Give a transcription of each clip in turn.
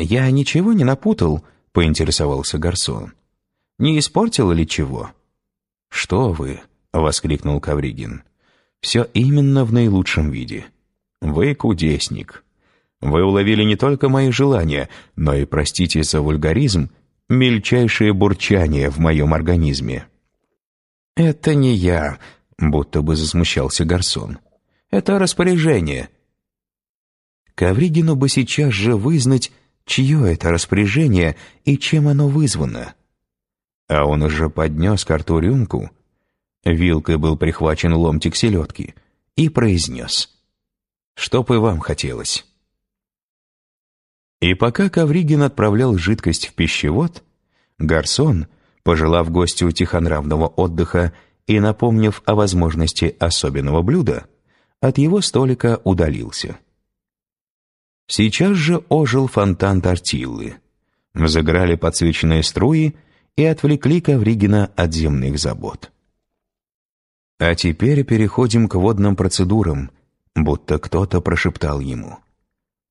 «Я ничего не напутал?» — поинтересовался Гарсон. «Не испортил ли чего?» «Что вы?» — воскликнул Кавригин. «Все именно в наилучшем виде. Вы кудесник. Вы уловили не только мои желания, но и, простите за вульгаризм, мельчайшее бурчание в моем организме». «Это не я», — будто бы засмущался Гарсон. «Это распоряжение». Ковригину бы сейчас же вызнать, чье это распоряжение и чем оно вызвано. А он уже поднес к рту рюмку, вилкой был прихвачен ломтик селедки, и произнес, «Чтоб и вам хотелось». И пока Ковригин отправлял жидкость в пищевод, Гарсон, пожелав гостю тихонравного отдыха и напомнив о возможности особенного блюда, от его столика удалился. Сейчас же ожил фонтан тортиллы. Взыграли подсвеченные струи и отвлекли Ковригина от земных забот. А теперь переходим к водным процедурам, будто кто-то прошептал ему.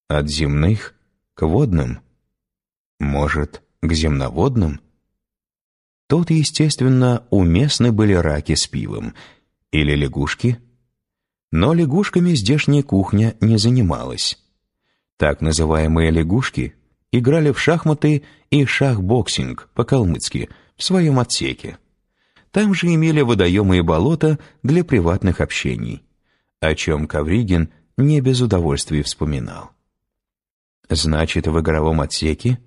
От земных к водным? Может, к земноводным? Тут, естественно, уместны были раки с пивом или лягушки. Но лягушками здешняя кухня не занималась. Так называемые лягушки играли в шахматы и шахбоксинг по-калмыцки в своем отсеке. Там же имели водоемы и болота для приватных общений, о чем Кавригин не без удовольствия вспоминал. Значит, в игровом отсеке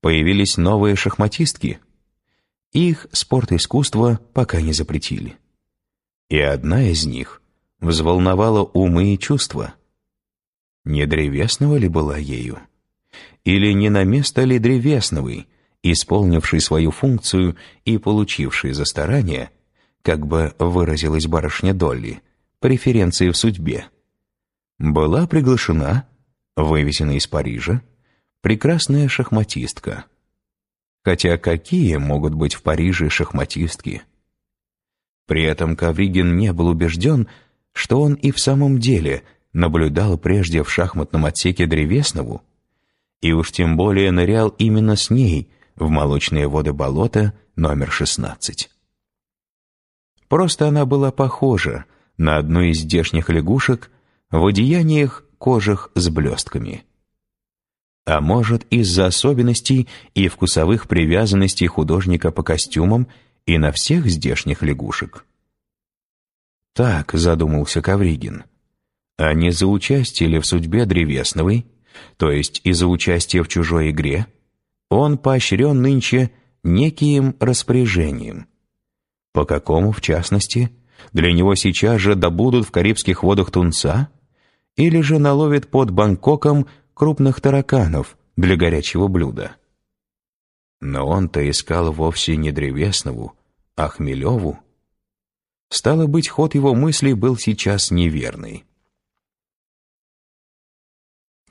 появились новые шахматистки. Их спорт искусства пока не запретили. И одна из них взволновала умы и чувства. Не древесного ли была ею? Или не на место ли древесновой, исполнивший свою функцию и получивший за старание, как бы выразилась барышня Долли, преференции в судьбе, была приглашена вывезена из Парижа, прекрасная шахматистка. Хотя какие могут быть в Париже шахматистки? При этом Кавригин не был убежден, что он и в самом деле наблюдал прежде в шахматном отсеке Древеснову, и уж тем более нырял именно с ней в молочные воды болота номер 16. Просто она была похожа на одну из здешних лягушек в одеяниях кожах с блестками. А может, из-за особенностей и вкусовых привязанностей художника по костюмам и на всех здешних лягушек? Так задумался Кавригин. А не за участие ли в судьбе Древесновой, то есть и за участие в чужой игре, он поощрен нынче неким распоряжением. По какому, в частности, для него сейчас же добудут в Карибских водах тунца – или же наловит под Бангкоком крупных тараканов для горячего блюда. Но он-то искал вовсе не Древеснову, а Хмелеву. Стало быть, ход его мыслей был сейчас неверный.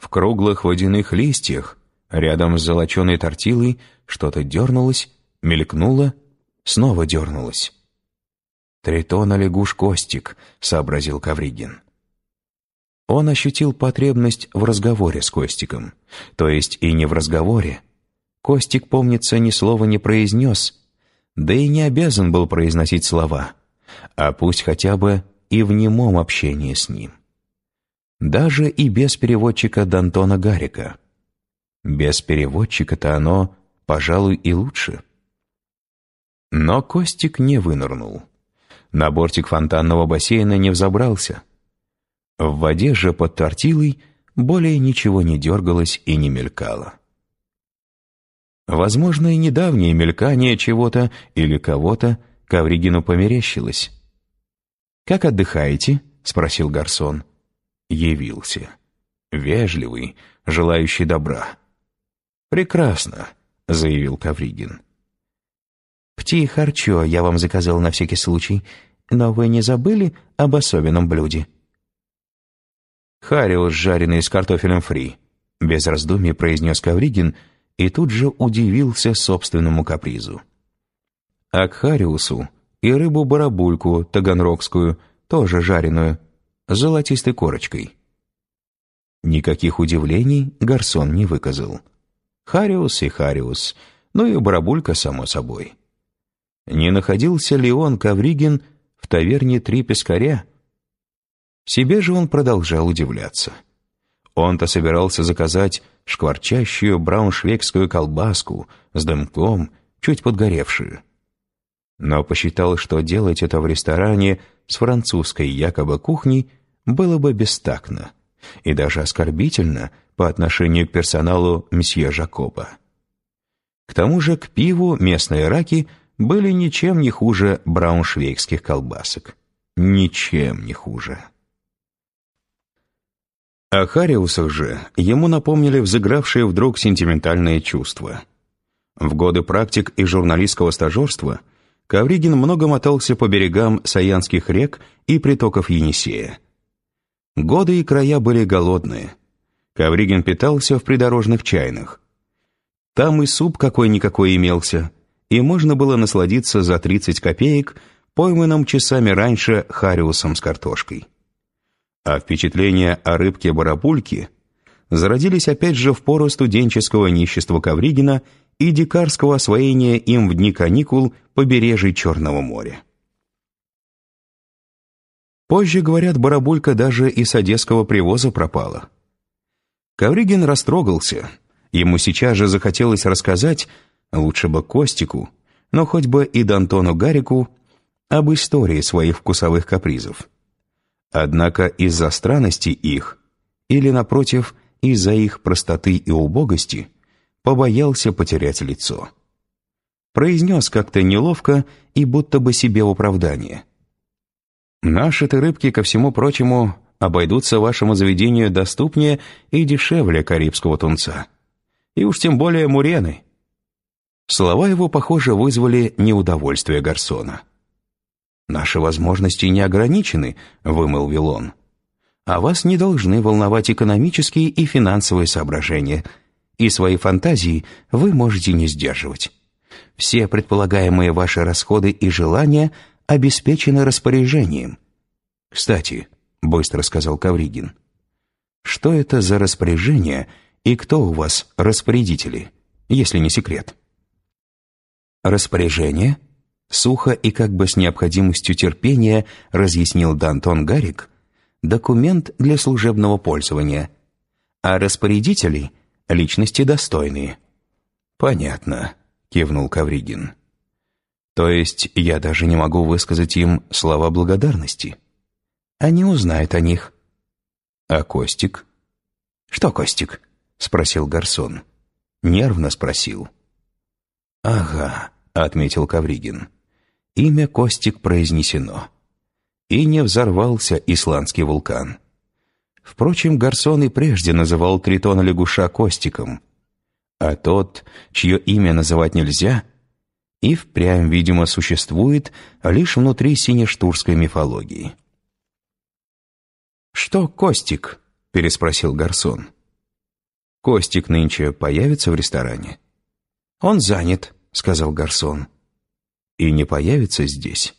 В круглых водяных листьях, рядом с золоченой тортилой, что-то дернулось, мелькнуло, снова дернулось. «Тритона лягуш Костик», — сообразил Кавригин. Он ощутил потребность в разговоре с Костиком, то есть и не в разговоре. Костик, помнится, ни слова не произнес, да и не обязан был произносить слова, а пусть хотя бы и в немом общении с ним. Даже и без переводчика Д'Антона Гарика. Без переводчика-то оно, пожалуй, и лучше. Но Костик не вынырнул. На бортик фонтанного бассейна не взобрался — в воде же под тортилой более ничего не дергалось и не мелькало. Возможно, и недавнее мелькание чего-то или кого-то Ковригину померещилось. «Как отдыхаете?» — спросил Гарсон. Явился. Вежливый, желающий добра. «Прекрасно», — заявил Ковригин. «Пти харчо я вам заказал на всякий случай, но вы не забыли об особенном блюде?» «Хариус, жареный с картофелем фри», — без раздумий произнес Кавригин и тут же удивился собственному капризу. А к Хариусу и рыбу-барабульку таганрогскую, тоже жареную, золотистой корочкой. Никаких удивлений Гарсон не выказал. Хариус и Хариус, ну и Барабулька, само собой. Не находился ли он, Ковригин, в таверне «Три пескаря»? Себе же он продолжал удивляться. Он-то собирался заказать шкварчащую брауншвейгскую колбаску с дымком, чуть подгоревшую. Но посчитал, что делать это в ресторане с французской якобы кухней было бы бестактно и даже оскорбительно по отношению к персоналу месье Жакоба. К тому же к пиву местные раки были ничем не хуже брауншвейгских колбасок. Ничем не хуже. О Хариусах же ему напомнили взыгравшие вдруг сентиментальные чувства. В годы практик и журналистского стажерства Ковригин много мотался по берегам Саянских рек и притоков Енисея. Годы и края были голодные. Ковригин питался в придорожных чайных. Там и суп какой-никакой имелся, и можно было насладиться за 30 копеек пойманным часами раньше хариусом с картошкой. А впечатления о рыбке-барабульке зародились опять же в пору студенческого нищества Ковригина и дикарского освоения им в дни каникул побережий Черного моря. Позже, говорят, барабулька даже и с одесского привоза пропала. Ковригин растрогался. Ему сейчас же захотелось рассказать, лучше бы Костику, но хоть бы и Д'Антону Гарику, об истории своих вкусовых капризов. Однако из-за странности их, или, напротив, из-за их простоты и убогости, побоялся потерять лицо. Произнес как-то неловко и будто бы себе в оправдание. «Наши-то рыбки, ко всему прочему, обойдутся вашему заведению доступнее и дешевле карибского тунца. И уж тем более мурены». Слова его, похоже, вызвали неудовольствие Гарсона. «Наши возможности не ограничены», — вымолвил он. «А вас не должны волновать экономические и финансовые соображения, и свои фантазии вы можете не сдерживать. Все предполагаемые ваши расходы и желания обеспечены распоряжением». «Кстати», — быстро сказал Кавригин, «что это за распоряжение и кто у вас распорядители, если не секрет?» «Распоряжение?» Сухо и как бы с необходимостью терпения разъяснил Дантон Гарик, документ для служебного пользования, а распорядители — личности достойные. «Понятно», — кивнул Кавригин. «То есть я даже не могу высказать им слова благодарности? Они узнают о них». «А Костик?» «Что Костик?» — спросил Гарсон. Нервно спросил. «Ага», — отметил Кавригин. Имя Костик произнесено. И не взорвался исландский вулкан. Впрочем, Гарсон и прежде называл Тритона лягуша Костиком. А тот, чье имя называть нельзя, и впрямь, видимо, существует лишь внутри синештурской мифологии. «Что Костик?» — переспросил Гарсон. «Костик нынче появится в ресторане?» «Он занят», — сказал Гарсон и не появится здесь.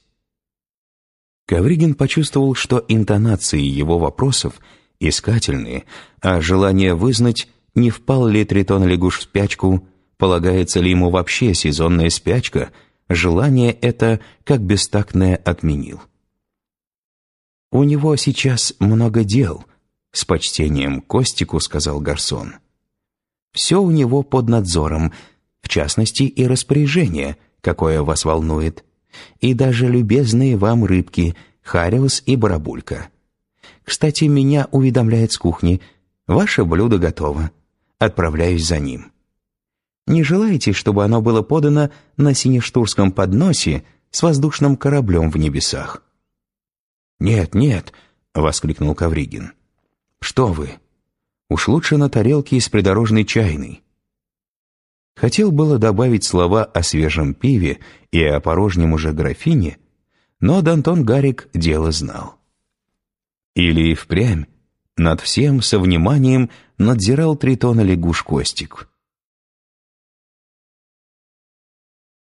Ковригин почувствовал, что интонации его вопросов искательные, а желание вызнать, не впал ли Тритон Лягуш в спячку, полагается ли ему вообще сезонная спячка, желание это, как бестактное, отменил. «У него сейчас много дел», — с почтением Костику сказал Гарсон. «Все у него под надзором, в частности и распоряжение, какое вас волнует, и даже любезные вам рыбки, Хариус и Барабулька. Кстати, меня уведомляет с кухни, ваше блюдо готово. Отправляюсь за ним. Не желаете, чтобы оно было подано на синештурском подносе с воздушным кораблем в небесах? «Нет, нет», — воскликнул Кавригин. «Что вы? Уж лучше на тарелке из придорожной чайной. Хотел было добавить слова о свежем пиве и о порожнем уже графине, но Д'Антон Гарик дело знал. Или и впрямь над всем со вниманием надзирал тритона лягуш Костик.